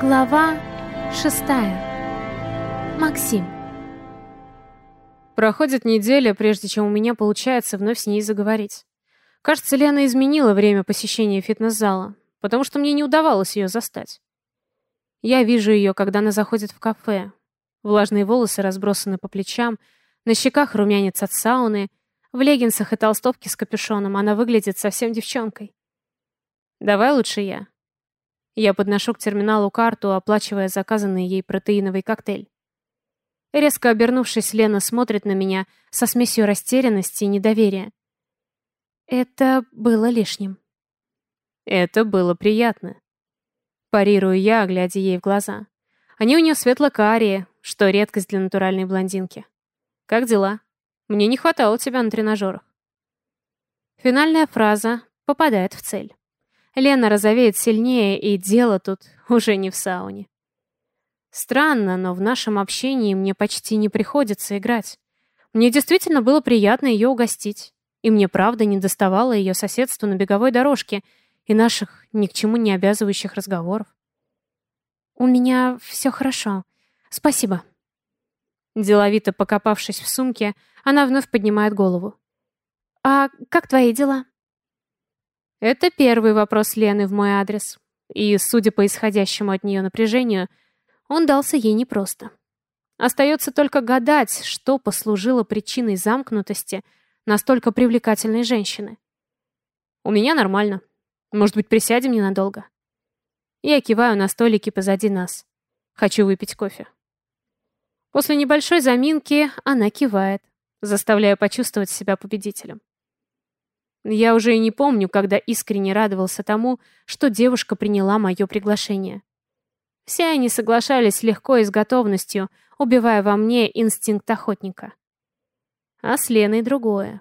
Глава шестая. Максим. Проходит неделя, прежде чем у меня получается вновь с ней заговорить. Кажется, Лена изменила время посещения фитнес-зала, потому что мне не удавалось ее застать. Я вижу ее, когда она заходит в кафе. Влажные волосы разбросаны по плечам, на щеках румянец от сауны, в леггинсах и толстовке с капюшоном она выглядит совсем девчонкой. Давай лучше я. Я подношу к терминалу карту, оплачивая заказанный ей протеиновый коктейль. Резко обернувшись, Лена смотрит на меня со смесью растерянности и недоверия. Это было лишним. Это было приятно. Парирую я, глядя ей в глаза. Они у нее светло-карие, что редкость для натуральной блондинки. Как дела? Мне не хватало тебя на тренажерах. Финальная фраза попадает в цель. Лена розовеет сильнее, и дело тут уже не в сауне. Странно, но в нашем общении мне почти не приходится играть. Мне действительно было приятно ее угостить. И мне правда не доставало ее соседства на беговой дорожке и наших ни к чему не обязывающих разговоров. «У меня все хорошо. Спасибо». Деловито покопавшись в сумке, она вновь поднимает голову. «А как твои дела?» Это первый вопрос Лены в мой адрес. И, судя по исходящему от нее напряжению, он дался ей непросто. Остается только гадать, что послужило причиной замкнутости настолько привлекательной женщины. У меня нормально. Может быть, присядем ненадолго? Я киваю на столике позади нас. Хочу выпить кофе. После небольшой заминки она кивает, заставляя почувствовать себя победителем. Я уже и не помню, когда искренне радовался тому, что девушка приняла мое приглашение. Все они соглашались легко и с готовностью, убивая во мне инстинкт охотника. А с Леной другое.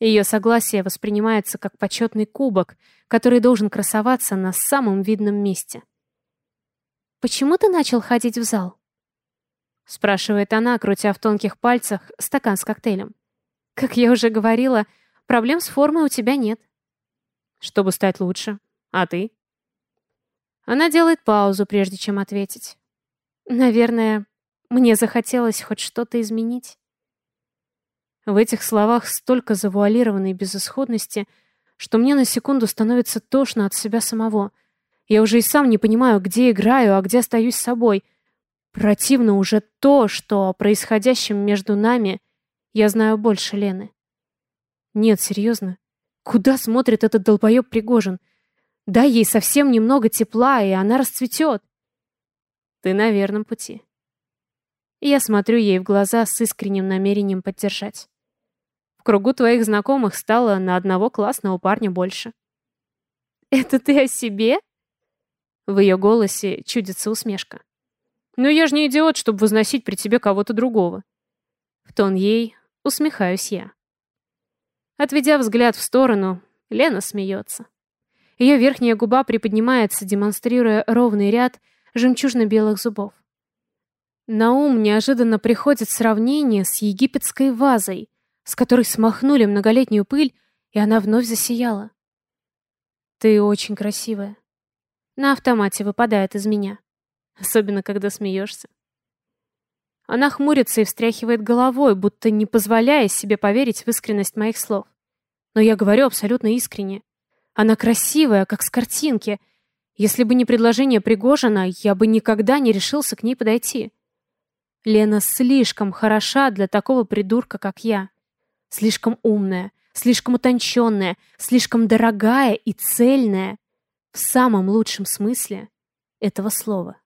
Ее согласие воспринимается как почетный кубок, который должен красоваться на самом видном месте. «Почему ты начал ходить в зал?» спрашивает она, крутя в тонких пальцах стакан с коктейлем. Как я уже говорила, Проблем с формой у тебя нет. Чтобы стать лучше. А ты? Она делает паузу, прежде чем ответить. Наверное, мне захотелось хоть что-то изменить. В этих словах столько завуалированной безысходности, что мне на секунду становится тошно от себя самого. Я уже и сам не понимаю, где играю, а где остаюсь собой. Противно уже то, что о происходящем между нами я знаю больше Лены. Нет, серьезно. Куда смотрит этот долбоеб Пригожин? Дай ей совсем немного тепла, и она расцветет. Ты на верном пути. Я смотрю ей в глаза с искренним намерением поддержать. В кругу твоих знакомых стало на одного классного парня больше. Это ты о себе? В ее голосе чудится усмешка. Но я же не идиот, чтобы возносить при тебе кого-то другого. В тон ей усмехаюсь я. Отведя взгляд в сторону, Лена смеется. Ее верхняя губа приподнимается, демонстрируя ровный ряд жемчужно-белых зубов. На ум неожиданно приходит сравнение с египетской вазой, с которой смахнули многолетнюю пыль, и она вновь засияла. «Ты очень красивая». На автомате выпадает из меня. Особенно, когда смеешься. Она хмурится и встряхивает головой, будто не позволяя себе поверить в искренность моих слов. Но я говорю абсолютно искренне. Она красивая, как с картинки. Если бы не предложение Пригожина, я бы никогда не решился к ней подойти. Лена слишком хороша для такого придурка, как я. Слишком умная, слишком утонченная, слишком дорогая и цельная. В самом лучшем смысле этого слова.